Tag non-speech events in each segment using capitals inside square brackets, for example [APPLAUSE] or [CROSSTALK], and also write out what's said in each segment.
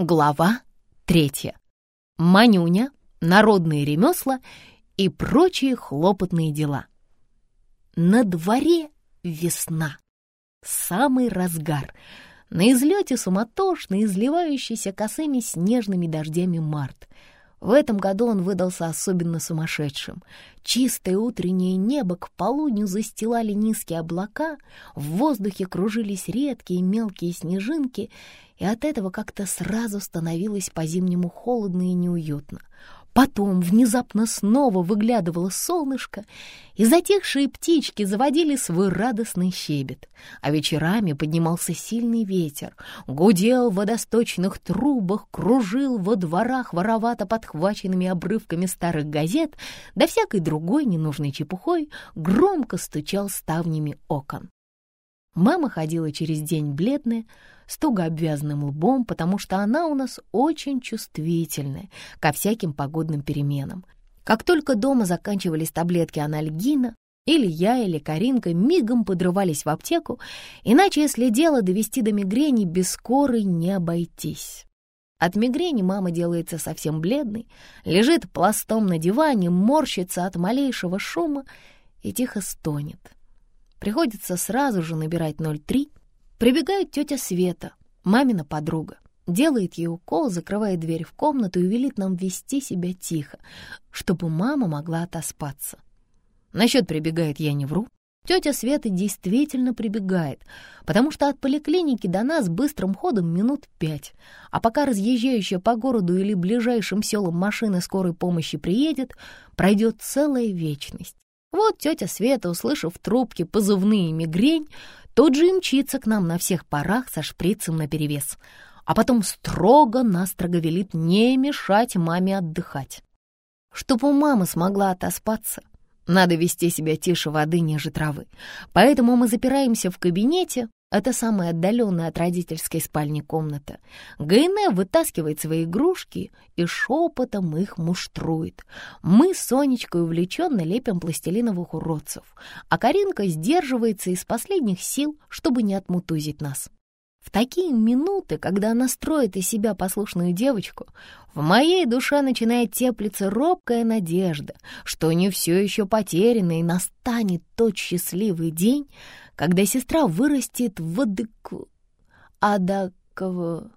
Глава третья. Манюня, народные ремесла и прочие хлопотные дела. На дворе весна. Самый разгар. На излете суматошный, изливающийся косыми снежными дождями март — в этом году он выдался особенно сумасшедшим. Чистое утреннее небо к полудню застилали низкие облака, в воздухе кружились редкие мелкие снежинки, и от этого как-то сразу становилось по-зимнему холодно и неуютно. Потом внезапно снова выглядывало солнышко, и затихшие птички заводили свой радостный щебет, а вечерами поднимался сильный ветер, гудел в водосточных трубах, кружил во дворах воровато подхваченными обрывками старых газет, да всякой другой ненужной чепухой громко стучал ставнями окон. Мама ходила через день бледная, с туго обвязанным лбом, потому что она у нас очень чувствительная ко всяким погодным переменам. Как только дома заканчивались таблетки анальгина, или я, или Каринка мигом подрывались в аптеку, иначе, если дело довести до мигрени, без скорой не обойтись. От мигрени мама делается совсем бледной, лежит пластом на диване, морщится от малейшего шума и тихо стонет. Приходится сразу же набирать 03. Прибегает тетя Света, мамина подруга. Делает ей укол, закрывает дверь в комнату и велит нам вести себя тихо, чтобы мама могла отоспаться. Насчет прибегает я не вру. Тетя Света действительно прибегает, потому что от поликлиники до нас быстрым ходом минут пять, а пока разъезжающая по городу или ближайшим селам машина скорой помощи приедет, пройдет целая вечность. Вот тетя Света, услышав в трубке позывные мигрень, тут же и мчится к нам на всех парах со шприцем наперевес, а потом строго-настрого велит не мешать маме отдыхать. Чтоб у мамы смогла отоспаться, надо вести себя тише воды ниже травы. Поэтому мы запираемся в кабинете, это самая отдаленная от родительской спальни комната. Гайне вытаскивает свои игрушки и шепотом их муштрует. Мы с Сонечкой увлеченно лепим пластилиновых уродцев, а Каринка сдерживается из последних сил, чтобы не отмутузить нас. В такие минуты, когда она строит из себя послушную девочку, в моей душе начинает теплиться робкая надежда, что не все еще потеряно и настанет тот счастливый день, когда сестра вырастет в адыку... адакого...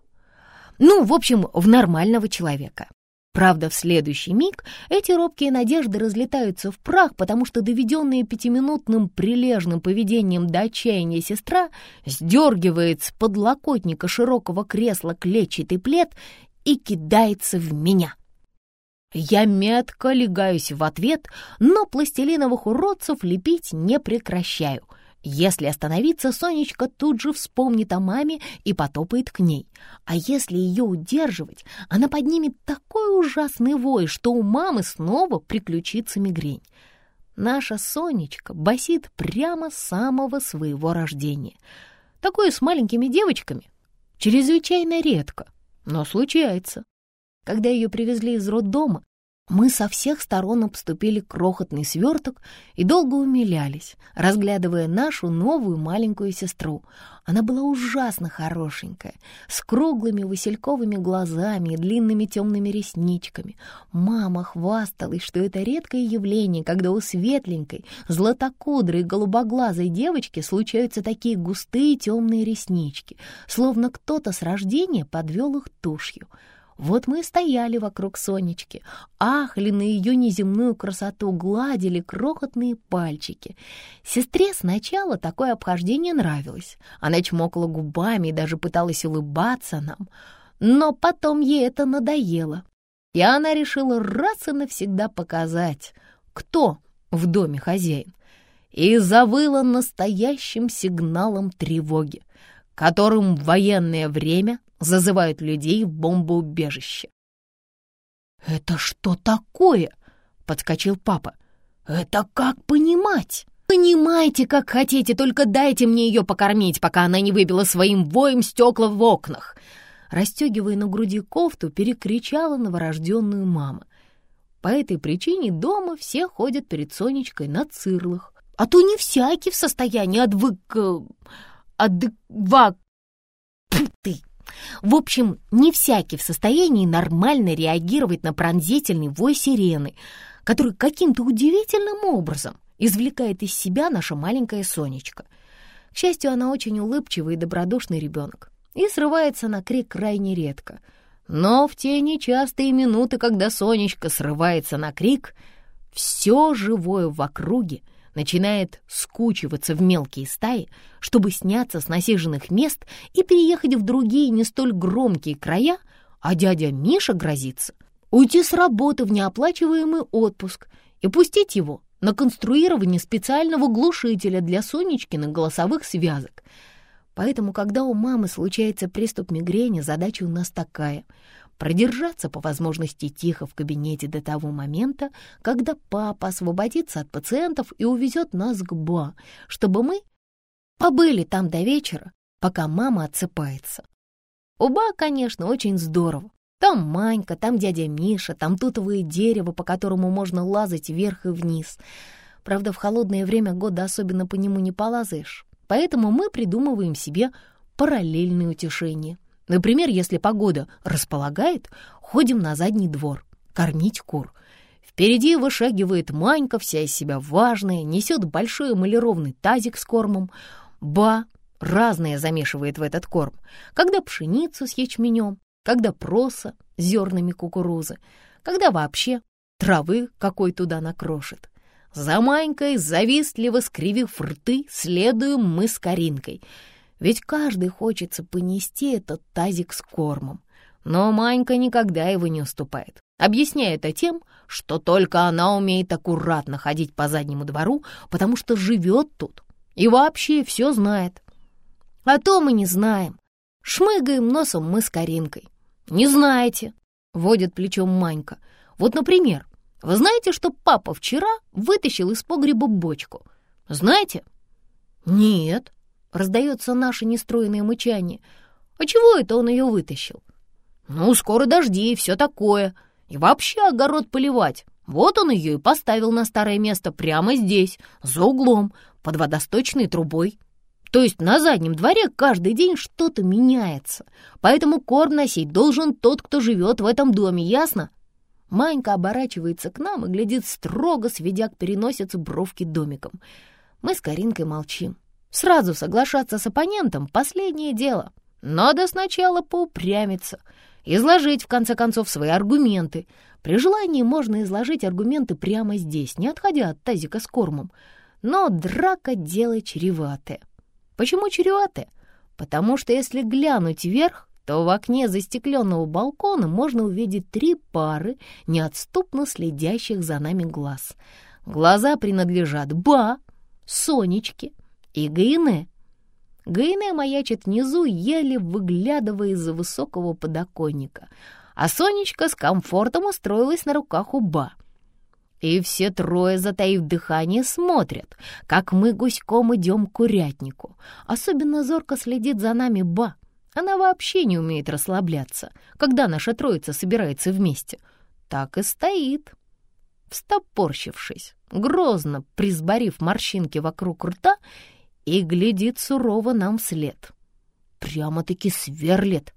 Ну, в общем, в нормального человека. Правда, в следующий миг эти робкие надежды разлетаются в прах, потому что доведенная пятиминутным прилежным поведением до отчаяния сестра сдергивает с подлокотника широкого кресла клетчатый плед и кидается в меня. Я метко легаюсь в ответ, но пластилиновых уродцев лепить не прекращаю — если остановиться, Сонечка тут же вспомнит о маме и потопает к ней. А если ее удерживать, она поднимет такой ужасный вой, что у мамы снова приключится мигрень. Наша Сонечка басит прямо с самого своего рождения. Такое с маленькими девочками чрезвычайно редко, но случается. Когда ее привезли из роддома, мы со всех сторон обступили крохотный сверток и долго умилялись, разглядывая нашу новую маленькую сестру. Она была ужасно хорошенькая, с круглыми васильковыми глазами и длинными темными ресничками. Мама хвасталась, что это редкое явление, когда у светленькой, златокудрой, голубоглазой девочки случаются такие густые темные реснички, словно кто-то с рождения подвел их тушью — вот мы и стояли вокруг Сонечки, ахли на ее неземную красоту, гладили крохотные пальчики. Сестре сначала такое обхождение нравилось. Она чмокала губами и даже пыталась улыбаться нам. Но потом ей это надоело, и она решила раз и навсегда показать, кто в доме хозяин, и завыла настоящим сигналом тревоги, которым в военное время зазывают людей в бомбоубежище. «Это что такое?» — подскочил папа. «Это как понимать?» «Понимайте, как хотите, только дайте мне ее покормить, пока она не выбила своим воем стекла в окнах!» Растегивая на груди кофту, перекричала новорожденную мама. По этой причине дома все ходят перед Сонечкой на цирлах. А то не всякий в состоянии отвык... Адыква... ты В общем, не всякий в состоянии нормально реагировать на пронзительный вой сирены, который каким-то удивительным образом извлекает из себя наша маленькая Сонечка. К счастью, она очень улыбчивый и добродушный ребенок и срывается на крик крайне редко. Но в те нечастые минуты, когда Сонечка срывается на крик, все живое в округе начинает скучиваться в мелкие стаи, чтобы сняться с насиженных мест и переехать в другие не столь громкие края, а дядя Миша грозится уйти с работы в неоплачиваемый отпуск и пустить его на конструирование специального глушителя для Сонечкиных голосовых связок. Поэтому, когда у мамы случается приступ мигрени, задача у нас такая — продержаться по возможности тихо в кабинете до того момента, когда папа освободится от пациентов и увезет нас к Ба, чтобы мы побыли там до вечера, пока мама отсыпается. У Ба, конечно, очень здорово. Там Манька, там дядя Миша, там тутовое дерево, по которому можно лазать вверх и вниз. Правда, в холодное время года особенно по нему не полазаешь, поэтому мы придумываем себе параллельные утешения — Например, если погода располагает, ходим на задний двор, кормить кур. Впереди вышагивает Манька, вся из себя важная, несет большой эмалированный тазик с кормом. Ба разное замешивает в этот корм. Когда пшеницу с ячменем, когда проса с зернами кукурузы, когда вообще травы какой туда накрошит. За Манькой, завистливо скривив рты, следуем мы с Каринкой — ведь каждый хочется понести этот тазик с кормом. Но Манька никогда его не уступает. Объясняя это тем, что только она умеет аккуратно ходить по заднему двору, потому что живет тут и вообще все знает. А то мы не знаем. Шмыгаем носом мы с Каринкой. «Не знаете», — водит плечом Манька. «Вот, например, вы знаете, что папа вчера вытащил из погреба бочку? Знаете?» «Нет», Раздается наше нестроенное мычание. А чего это он ее вытащил? Ну, скоро дожди и все такое. И вообще огород поливать. Вот он ее и поставил на старое место прямо здесь, за углом, под водосточной трубой. То есть на заднем дворе каждый день что-то меняется. Поэтому корм носить должен тот, кто живет в этом доме, ясно? Манька оборачивается к нам и глядит строго, сведя к переносице бровки домиком. Мы с Каринкой молчим. Сразу соглашаться с оппонентом — последнее дело. Надо сначала поупрямиться, изложить, в конце концов, свои аргументы. При желании можно изложить аргументы прямо здесь, не отходя от тазика с кормом. Но драка — дело чреватое. Почему чреватое? Потому что если глянуть вверх, то в окне застекленного балкона можно увидеть три пары неотступно следящих за нами глаз. Глаза принадлежат Ба, Сонечке и Гайне. Гайне маячит внизу, еле выглядывая из-за высокого подоконника, а Сонечка с комфортом устроилась на руках у Ба. И все трое, затаив дыхание, смотрят, как мы гуськом идем к курятнику. Особенно зорко следит за нами Ба. Она вообще не умеет расслабляться, когда наша троица собирается вместе. Так и стоит, встопорщившись, грозно присборив морщинки вокруг рта и глядит сурово нам вслед. Прямо-таки сверлит.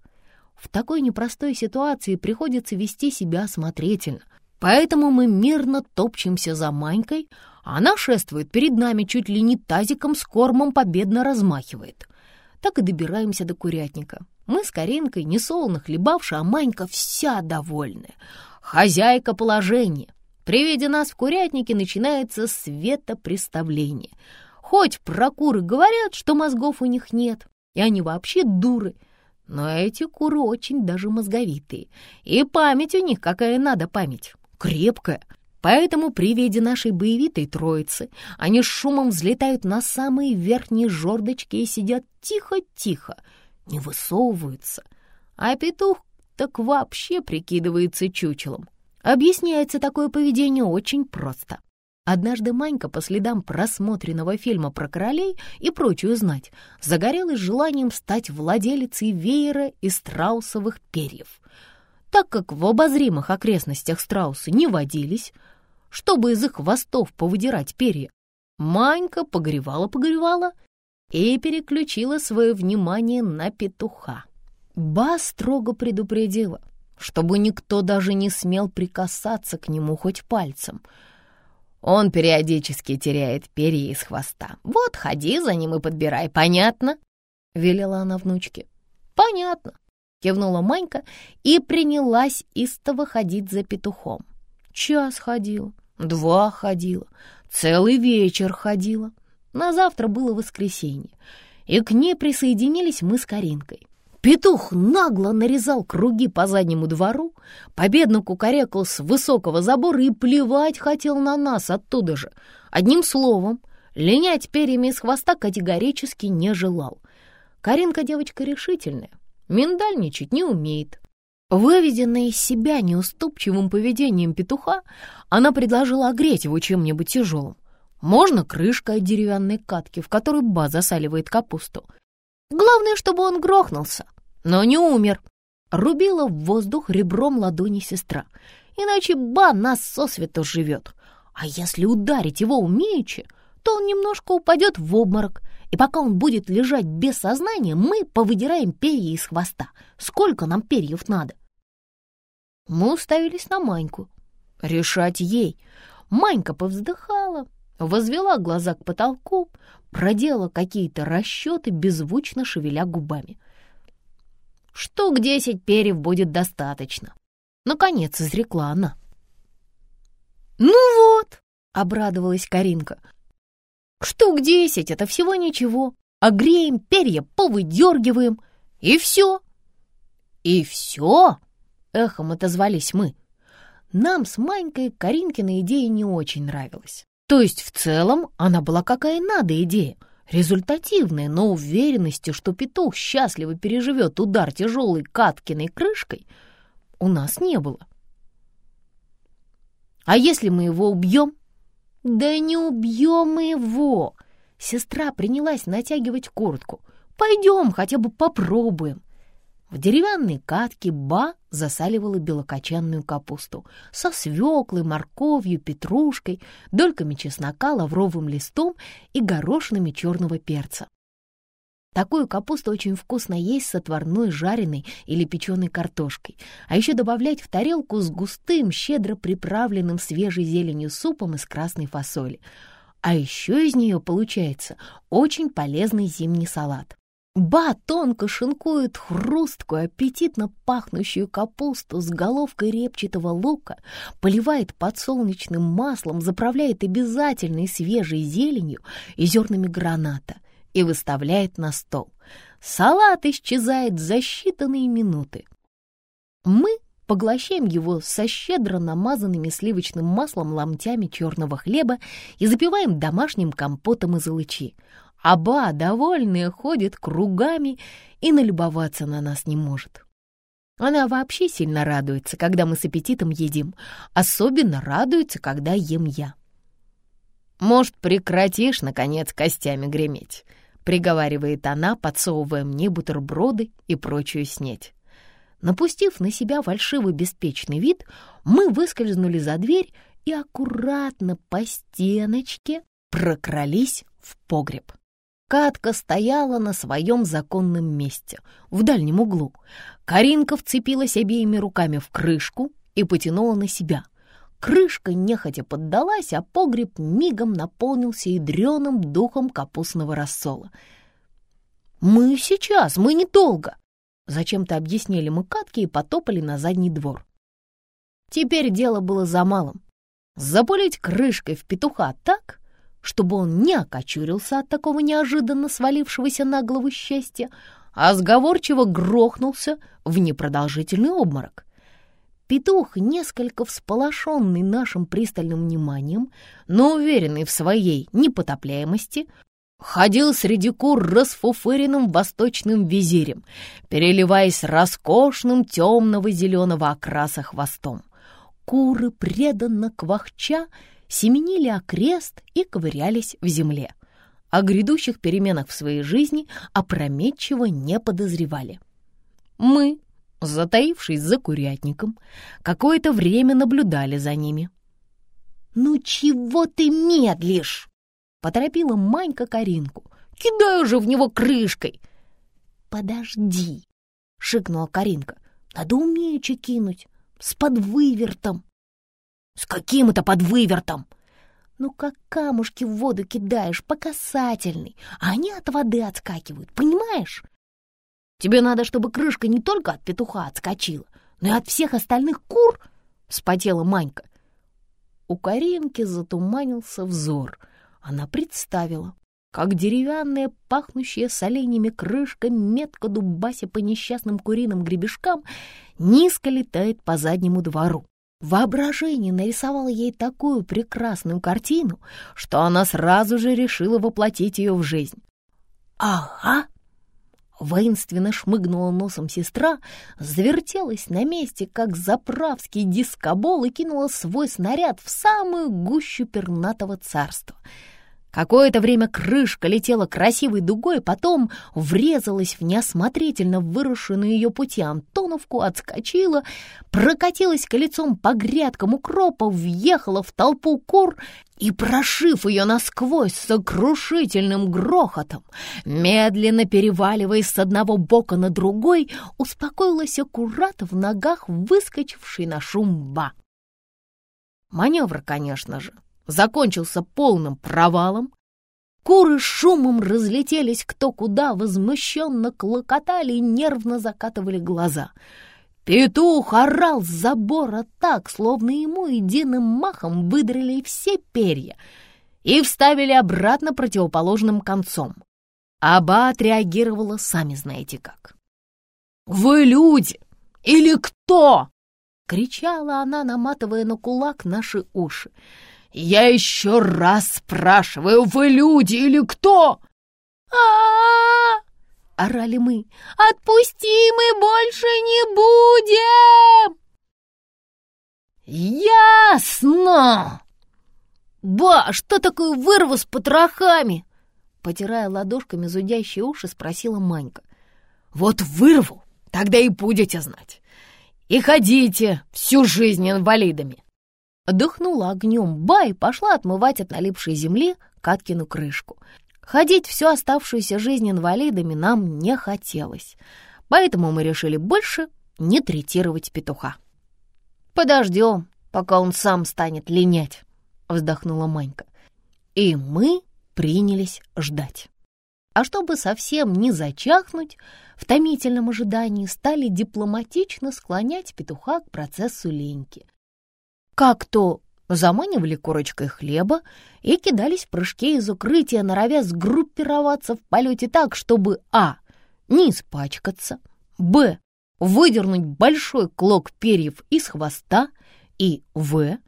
В такой непростой ситуации приходится вести себя осмотрительно, поэтому мы мирно топчемся за Манькой, она шествует перед нами чуть ли не тазиком с кормом победно размахивает. Так и добираемся до курятника. Мы с Каринкой несолоно хлебавши, а Манька вся довольная. Хозяйка положения. При виде нас в курятнике начинается светопреставление — Хоть про говорят, что мозгов у них нет, и они вообще дуры, но эти куры очень даже мозговитые, и память у них какая надо память, крепкая. Поэтому при виде нашей боевитой троицы они с шумом взлетают на самые верхние жердочки и сидят тихо-тихо, не высовываются. А петух так вообще прикидывается чучелом. Объясняется такое поведение очень просто. Однажды Манька по следам просмотренного фильма про королей и прочую знать загорелась желанием стать владелицей веера из страусовых перьев. Так как в обозримых окрестностях страусы не водились, чтобы из их хвостов повыдирать перья, Манька погревала-погревала и переключила свое внимание на петуха. Ба строго предупредила, чтобы никто даже не смел прикасаться к нему хоть пальцем. Он периодически теряет перья из хвоста. Вот ходи за ним и подбирай, понятно? — велела она внучке. «Понятно», — кивнула Манька и принялась истово ходить за петухом. Час ходила, два ходила, целый вечер ходила. На завтра было воскресенье, и к ней присоединились мы с Каринкой. Петух нагло нарезал круги по заднему двору, победно кукарекал с высокого забора и плевать хотел на нас оттуда же. Одним словом, линять перьями из хвоста категорически не желал. Каринка девочка решительная, миндальничать не умеет. Выведенная из себя неуступчивым поведением петуха, она предложила огреть его чем-нибудь тяжелым. Можно крышкой от деревянной катки, в которую Ба засаливает капусту. Главное, чтобы он грохнулся но не умер. Рубила в воздух ребром ладони сестра. Иначе ба нас сосвету живет. А если ударить его умеючи, то он немножко упадет в обморок, и пока он будет лежать без сознания, мы повыдираем перья из хвоста. Сколько нам перьев надо? Мы уставились на Маньку. Решать ей. Манька повздыхала, возвела глаза к потолку, проделала какие-то расчеты, беззвучно шевеля губами — Штук десять перьев будет достаточно. Наконец изрекла она. «Ну вот!» — обрадовалась Каринка. «Штук десять — это всего ничего. Огреем, перья повыдергиваем, и все!» «И все?» — эхом отозвались мы. Нам с Манькой Каринкина идея не очень нравилась. То есть в целом она была какая надо идея — результативная, но уверенности, что петух счастливо переживет удар тяжелой Каткиной крышкой, у нас не было. А если мы его убьем? Да не убьем мы его! Сестра принялась натягивать куртку. Пойдем, хотя бы попробуем. В деревянной катке Ба засаливала белокочанную капусту со свеклой, морковью, петрушкой, дольками чеснока, лавровым листом и горошинами черного перца. Такую капусту очень вкусно есть с отварной, жареной или печеной картошкой, а еще добавлять в тарелку с густым, щедро приправленным свежей зеленью супом из красной фасоли. А еще из нее получается очень полезный зимний салат. Ба тонко шинкует хрусткую, аппетитно пахнущую капусту с головкой репчатого лука, поливает подсолнечным маслом, заправляет обязательной свежей зеленью и зернами граната и выставляет на стол. Салат исчезает за считанные минуты. Мы поглощаем его со щедро намазанными сливочным маслом ломтями черного хлеба и запиваем домашним компотом из лычи. Аба, довольная, ходит кругами и налюбоваться на нас не может. Она вообще сильно радуется, когда мы с аппетитом едим. Особенно радуется, когда ем я. «Может, прекратишь, наконец, костями греметь?» — приговаривает она, подсовывая мне бутерброды и прочую снеть. Напустив на себя фальшивый беспечный вид, мы выскользнули за дверь и аккуратно по стеночке прокрались в погреб. Катка стояла на своем законном месте, в дальнем углу. Каринка вцепилась обеими руками в крышку и потянула на себя. Крышка нехотя поддалась, а погреб мигом наполнился ядреным духом капустного рассола. «Мы сейчас, мы недолго!» Зачем-то объяснили мы Катке и потопали на задний двор. Теперь дело было за малым. Запулить крышкой в петуха так, чтобы он не окочурился от такого неожиданно свалившегося на голову счастья, а сговорчиво грохнулся в непродолжительный обморок. Петух, несколько всполошенный нашим пристальным вниманием, но уверенный в своей непотопляемости, ходил среди кур расфуфыренным восточным визирем, переливаясь роскошным темного зеленого окраса хвостом. Куры, преданно квахча, семенили окрест и ковырялись в земле. О грядущих переменах в своей жизни опрометчиво не подозревали. Мы, затаившись за курятником, какое-то время наблюдали за ними. «Ну чего ты медлишь?» — поторопила Манька Каринку. «Кидай уже в него крышкой!» «Подожди!» — шикнула Каринка. «Надо умеючи кинуть, с подвывертом». «С каким это подвывертом?» «Ну, как камушки в воду кидаешь по касательной, а они от воды отскакивают, понимаешь?» «Тебе надо, чтобы крышка не только от петуха отскочила, но и от всех остальных кур», — вспотела Манька. У Каринки затуманился взор. Она представила, как деревянная, пахнущая соленьями крышка, метко дубася по несчастным куриным гребешкам, низко летает по заднему двору. Воображение нарисовало ей такую прекрасную картину, что она сразу же решила воплотить ее в жизнь. «Ага!» Воинственно шмыгнула носом сестра, завертелась на месте, как заправский дискобол, и кинула свой снаряд в самую гущу пернатого царства — Какое-то время крышка летела красивой дугой, потом врезалась в неосмотрительно выросшую на ее пути Антоновку, отскочила, прокатилась колецом по грядкам укропа, въехала в толпу кур и, прошив ее насквозь сокрушительным грохотом, медленно переваливаясь с одного бока на другой, успокоилась аккурат в ногах выскочивший на шум ба. Маневр, конечно же, закончился полным провалом. Куры шумом разлетелись кто куда, возмущенно клокотали и нервно закатывали глаза. Петух орал с забора так, словно ему единым махом выдрали все перья и вставили обратно противоположным концом. Аба отреагировала, сами знаете как. «Вы люди или кто?» — кричала она, наматывая на кулак наши уши. «Я еще раз спрашиваю, вы люди или кто?» а орали мы. «Отпусти, мы больше не будем!» «Ясно!» «Ба, что такое вырву с потрохами?» Потирая ладошками зудящие уши, спросила Манька. «Вот вырву, тогда и будете знать. И ходите всю жизнь инвалидами. Дыхнула огнем ба и пошла отмывать от налипшей земли Каткину крышку. Ходить всю оставшуюся жизнь инвалидами нам не хотелось, поэтому мы решили больше не третировать петуха. «Подождем, пока он сам станет линять», — вздохнула Манька. И мы принялись ждать. А чтобы совсем не зачахнуть, в томительном ожидании стали дипломатично склонять петуха к процессу леньки. Как то заманивали корочкой хлеба и кидались в прыжки из укрытия, норовя сгруппироваться в полете так, чтобы а. не испачкаться, б. выдернуть большой клок перьев из хвоста и в.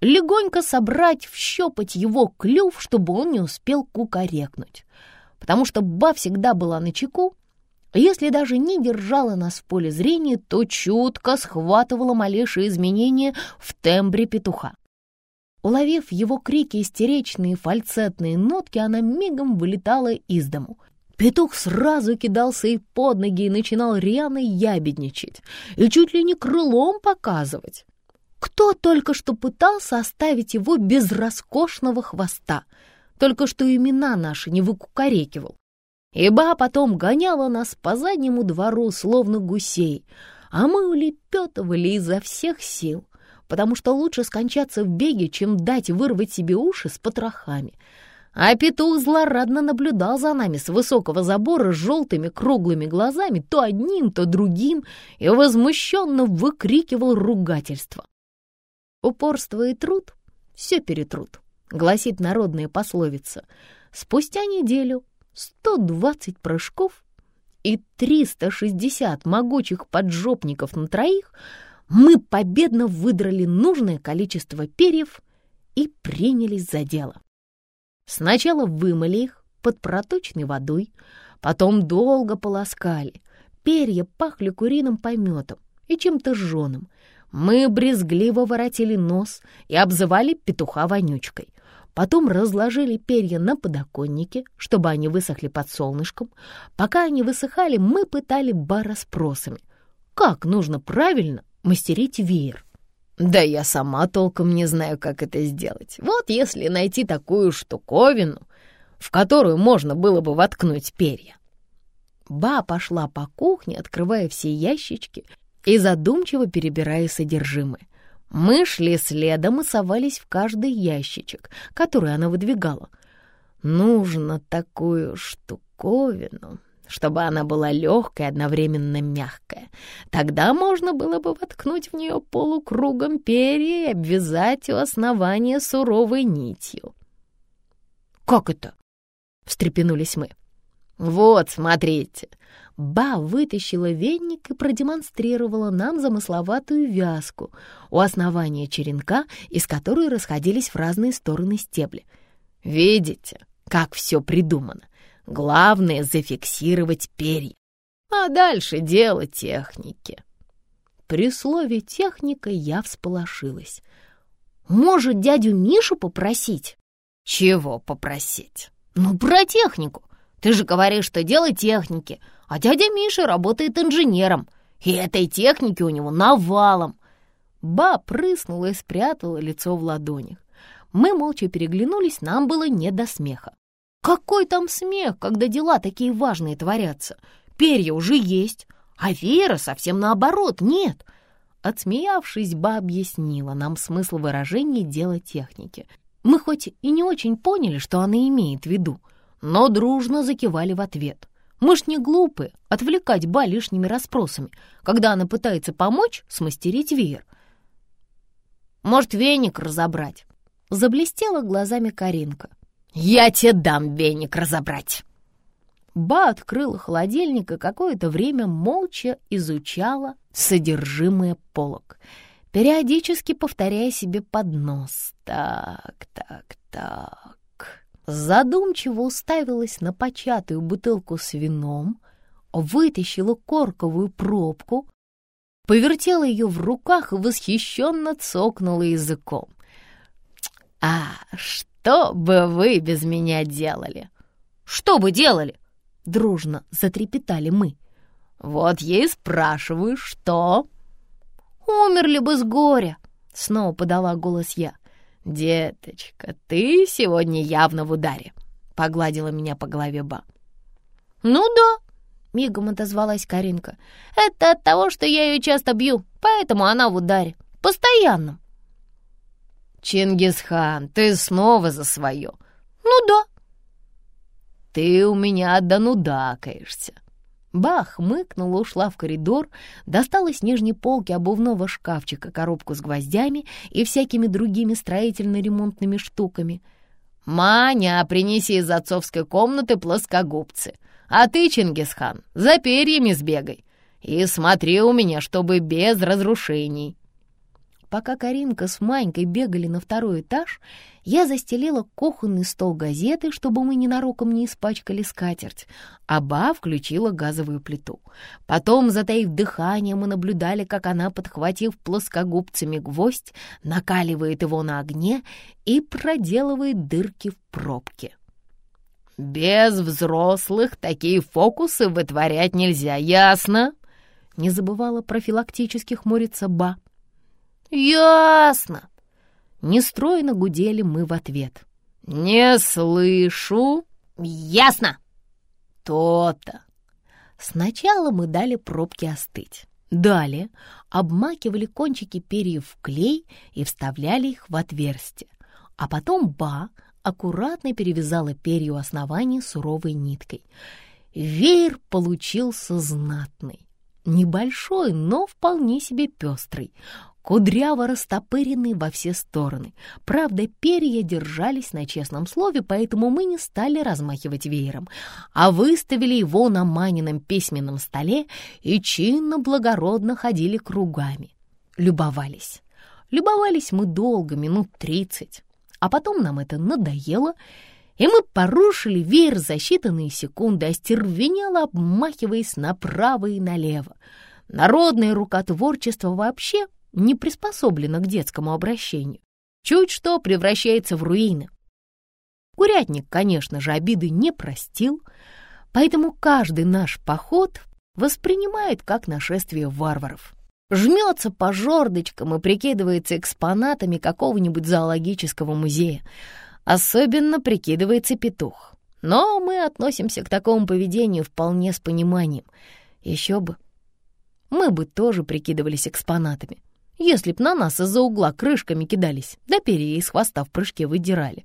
легонько собрать, вщепать его клюв, чтобы он не успел кукарекнуть. Потому что ба всегда была на чеку если даже не держала нас в поле зрения, то чутко схватывала малейшие изменения в тембре петуха. Уловив его крики истеричные фальцетные нотки, она мигом вылетала из дому. Петух сразу кидался и под ноги и начинал рьяно ябедничать и чуть ли не крылом показывать. Кто только что пытался оставить его без роскошного хвоста, только что имена наши не выкукарекивал. Иба потом гоняла нас по заднему двору, словно гусей, а мы улепетывали изо всех сил, потому что лучше скончаться в беге, чем дать вырвать себе уши с потрохами. А петух злорадно наблюдал за нами с высокого забора с желтыми круглыми глазами, то одним, то другим, и возмущенно выкрикивал ругательство. «Упорство и труд все перетрут», — гласит народная пословица. Спустя неделю 120 прыжков и 360 могучих поджопников на троих, мы победно выдрали нужное количество перьев и принялись за дело. Сначала вымыли их под проточной водой, потом долго полоскали. Перья пахли куриным пометом и чем-то жженым. Мы брезгливо воротили нос и обзывали петуха вонючкой. Потом разложили перья на подоконнике, чтобы они высохли под солнышком. Пока они высыхали, мы пытали Ба расспросами. Как нужно правильно мастерить веер? Да я сама толком не знаю, как это сделать. Вот если найти такую штуковину, в которую можно было бы воткнуть перья. Ба пошла по кухне, открывая все ящички и задумчиво перебирая содержимое. Мы шли следом и совались в каждый ящичек, который она выдвигала. Нужно такую штуковину, чтобы она была легкой и одновременно мягкая. Тогда можно было бы воткнуть в нее полукругом перья и обвязать у основания суровой нитью. «Как это?» — встрепенулись мы. «Вот, смотрите!» Ба вытащила веник и продемонстрировала нам замысловатую вязку у основания черенка, из которой расходились в разные стороны стебли. «Видите, как все придумано? Главное — зафиксировать перья, а дальше дело техники». При слове «техника» я всполошилась. «Может, дядю Мишу попросить?» «Чего попросить?» «Ну, про технику. Ты же говоришь, что дело техники, а дядя Миша работает инженером, и этой техники у него навалом». Ба прыснула и спрятала лицо в ладонях. Мы молча переглянулись, нам было не до смеха. Какой там смех, когда дела такие важные творятся? Перья уже есть, а веера совсем наоборот нет. Отсмеявшись, Ба объяснила нам смысл выражения дела техники. Мы хоть и не очень поняли, что она имеет в виду, но дружно закивали в ответ. Мы ж не глупы отвлекать Ба лишними расспросами, когда она пытается помочь смастерить веер. Может, веник разобрать? Заблестела глазами Каринка. «Я тебе дам веник разобрать!» Ба открыла холодильник и какое-то время молча изучала содержимое полок, периодически повторяя себе под нос. «Так, так, так...» задумчиво уставилась на початую бутылку с вином, вытащила корковую пробку, повертела ее в руках и восхищенно цокнула языком. «А что бы вы без меня делали?» «Что бы делали?» — дружно затрепетали мы. «Вот я и спрашиваю, что?» «Умерли бы с горя!» — снова подала голос я. «Деточка, ты сегодня явно в ударе», — погладила меня по голове Ба. «Ну да», — мигом отозвалась Каринка. «Это от того, что я ее часто бью, поэтому она в ударе. Постоянно». «Чингисхан, ты снова за свое». «Ну да». «Ты у меня донудакаешься», Бах мыкнула, ушла в коридор, достала с нижней полки обувного шкафчика коробку с гвоздями и всякими другими строительно-ремонтными штуками. «Маня, принеси из отцовской комнаты плоскогубцы, а ты, Чингисхан, за перьями сбегай и смотри у меня, чтобы без разрушений». Пока Каринка с Манькой бегали на второй этаж, я застелила кухонный стол газеты, чтобы мы ненароком не испачкали скатерть, а Ба включила газовую плиту. Потом, затаив дыхание, мы наблюдали, как она, подхватив плоскогубцами гвоздь, накаливает его на огне и проделывает дырки в пробке. «Без взрослых такие фокусы вытворять нельзя, ясно?» Не забывала профилактически хмуриться Ба. «Ясно!» Нестройно гудели мы в ответ. «Не слышу!» «Ясно!» «То-то!» Сначала мы дали пробке остыть. Далее обмакивали кончики перьев в клей и вставляли их в отверстие. А потом Ба аккуратно перевязала перья у основания суровой ниткой. Веер получился знатный. Небольшой, но вполне себе пестрый кудряво растопыренный во все стороны. Правда, перья держались на честном слове, поэтому мы не стали размахивать веером, а выставили его на Манином письменном столе и чинно-благородно ходили кругами. Любовались. Любовались мы долго, минут тридцать. А потом нам это надоело, и мы порушили веер за считанные секунды, остервенело обмахиваясь направо и налево. Народное рукотворчество вообще не приспособлена к детскому обращению. Чуть что превращается в руины. Курятник, конечно же, обиды не простил, поэтому каждый наш поход воспринимает как нашествие варваров. Жмется по жердочкам и прикидывается экспонатами какого-нибудь зоологического музея. Особенно прикидывается петух. Но мы относимся к такому поведению вполне с пониманием. Еще бы. Мы бы тоже прикидывались экспонатами, если б на нас из-за угла крышками кидались, да перья из хвоста в прыжке выдирали.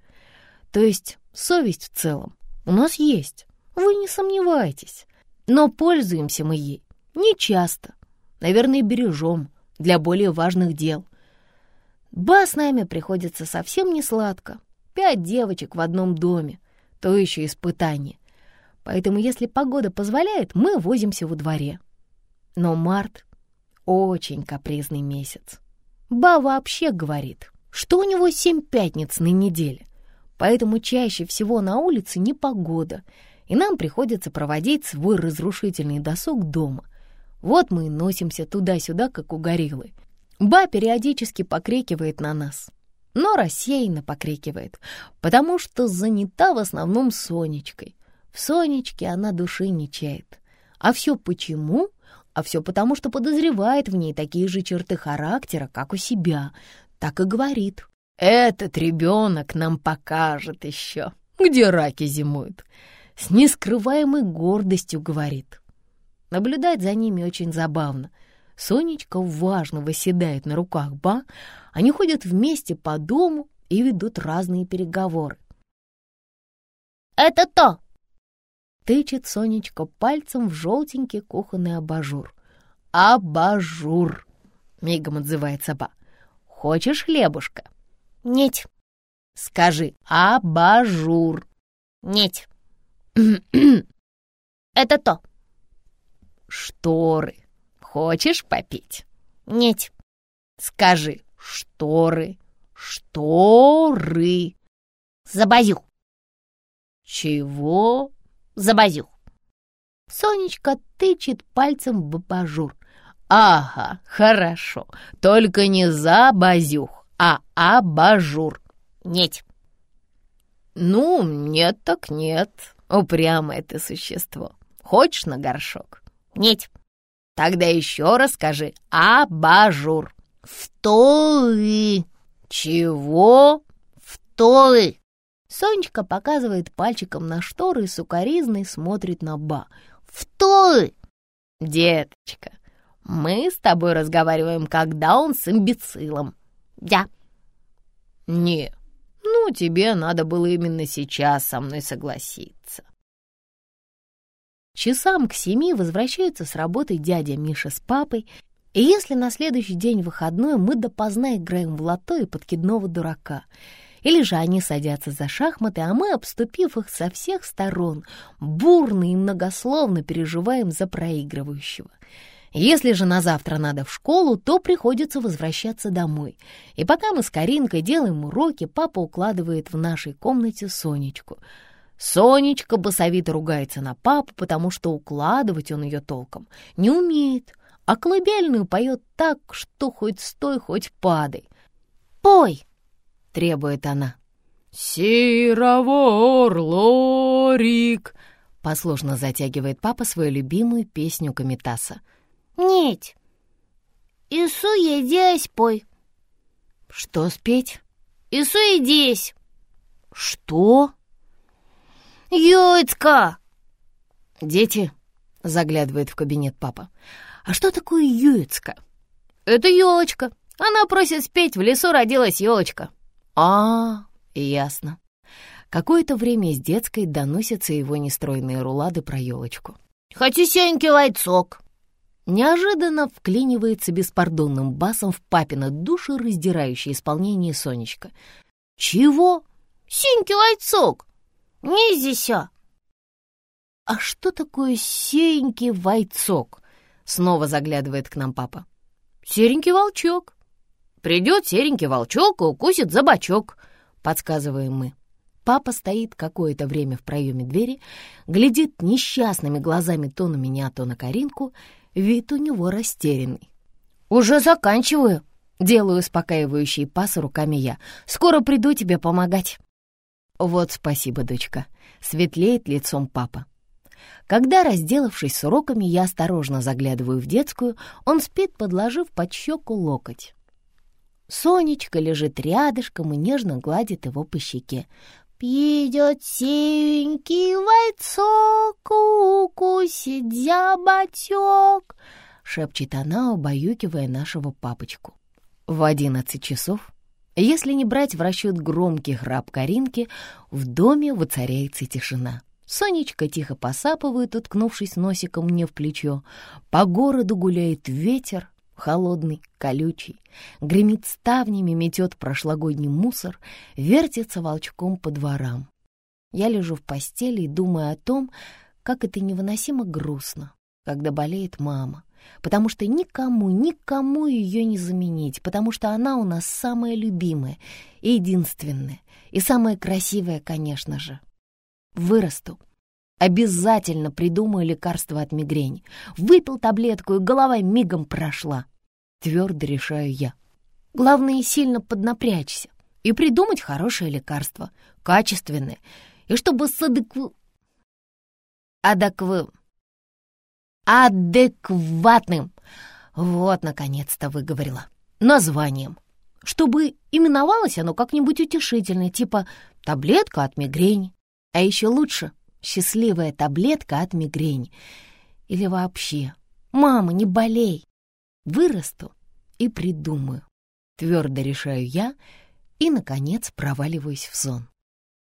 То есть совесть в целом у нас есть, вы не сомневайтесь. Но пользуемся мы ей не часто. Наверное, бережем для более важных дел. Ба с нами приходится совсем не сладко. Пять девочек в одном доме, то еще испытание. Поэтому, если погода позволяет, мы возимся во дворе. Но март — очень капризный месяц. Ба вообще говорит, что у него семь пятниц на неделе, поэтому чаще всего на улице непогода, и нам приходится проводить свой разрушительный досуг дома. Вот мы и носимся туда-сюда, как угорелы. Ба периодически покрикивает на нас, но рассеянно покрикивает, потому что занята в основном Сонечкой. В Сонечке она души не чает. А все почему? А все потому, что подозревает в ней такие же черты характера, как у себя. Так и говорит. «Этот ребенок нам покажет еще, где раки зимуют». С нескрываемой гордостью говорит. Наблюдать за ними очень забавно. Сонечка важно выседает на руках Ба, они ходят вместе по дому и ведут разные переговоры. «Это то!» Тычет Сонечка пальцем в желтенький кухонный абажур. «Абажур!» — мигом отзывается Ба. «Хочешь хлебушка?» «Нет». «Скажи абажур». «Нет». [CLEARS THROAT] «Это то». «Шторы. Хочешь попить?» «Нет». «Скажи шторы, шторы». «Забазю». «Чего?» «Забазю». Сонечка тычет пальцем в абажур. «Ага, хорошо. Только не за базюх, а абажур». «Нет». «Ну, нет так нет. Упрямое ты существо. Хочешь на горшок?» «Нет». «Тогда еще раз скажи абажур». «Вторы». «Чего?» «Вторы». Сонечка показывает пальчиком на шторы и сукоризной смотрит на Ба. «Вторы». «Деточка, мы с тобой разговариваем, когда он с имбецилом». «Я». «Не, ну, тебе надо было именно сейчас со мной согласиться». Часам к семи возвращаются с работы дядя Миша с папой, и если на следующий день выходной мы допоздна играем в лото и подкидного дурака, или же они садятся за шахматы, а мы, обступив их со всех сторон, бурно и многословно переживаем за проигрывающего. Если же на завтра надо в школу, то приходится возвращаться домой. И пока мы с Каринкой делаем уроки, папа укладывает в нашей комнате Сонечку. Сонечка басовито ругается на папу, потому что укладывать он ее толком не умеет, а колыбельную поет так, что хоть стой, хоть падай. «Пой!» — требует она. «Сировор, лорик!» — послушно затягивает папа свою любимую песню Камитаса. «Нет». «Ису едесь пой». «Что спеть?» «Ису едесь». «Что?» «Юцка!» «Дети», — заглядывает в кабинет папа, «а что такое юицка?» «Это елочка. Она просит спеть, в лесу родилась елочка». «А, ясно». Какое-то время из детской доносятся его нестройные рулады про елочку. «Хочу сенький лайцок». Неожиданно вклинивается беспардонным басом в папино душераздирающее исполнение Сонечка. «Чего?» «Сенький лайцок. Не здесь, а». «А что такое серенький войцок?» Снова заглядывает к нам папа. «Серенький волчок». «Придет серенький волчок и укусит за бочок», — подсказываем мы. Папа стоит какое-то время в проеме двери, глядит несчастными глазами то на меня, то на Каринку. Вид у него растерянный. «Уже заканчиваю», — делаю успокаивающий пас руками я. «Скоро приду тебе помогать». «Вот спасибо, дочка», — светлеет лицом папа. Когда, разделавшись с уроками, я осторожно заглядываю в детскую, он спит, подложив под щеку локоть. Сонечка лежит рядышком и нежно гладит его по щеке. Придет синенький войцок, укусит зяботек, шепчет она, убаюкивая нашего папочку. В одиннадцать часов, если не брать в расчет громкий храп Каринки, в доме воцаряется тишина. Сонечка тихо посапывает, уткнувшись носиком мне в плечо. По городу гуляет ветер, холодный, колючий, гремит ставнями, метет прошлогодний мусор, вертится волчком по дворам. Я лежу в постели и думаю о том, как это невыносимо грустно, когда болеет мама, потому что никому, никому ее не заменить, потому что она у нас самая любимая и единственная, и самая красивая, конечно же. Вырасту, Обязательно придумаю лекарство от мигрени. Выпил таблетку, и голова мигом прошла. Твердо решаю я. Главное, сильно поднапрячься и придумать хорошее лекарство, качественное, и чтобы с адекву... Адекву... Адекватным. Вот, наконец-то выговорила. Названием. Чтобы именовалось оно как-нибудь утешительное, типа таблетка от мигрени. А еще лучше счастливая таблетка от мигрени. Или вообще, мама, не болей. Вырасту и придумаю. Твердо решаю я и, наконец, проваливаюсь в сон.